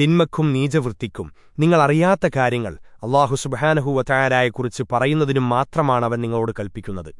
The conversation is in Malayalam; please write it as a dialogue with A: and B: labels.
A: തിന്മക്കും നീചവൃത്തിക്കും. നിങ്ങളറിയാത്ത കാര്യങ്ങൾ അള്ളാഹു സുബഹാനഹുവ തയാരായെക്കുറിച്ച് പറയുന്നതിനും മാത്രമാണ് അവൻ നിങ്ങളോട് കൽപ്പിക്കുന്നത്.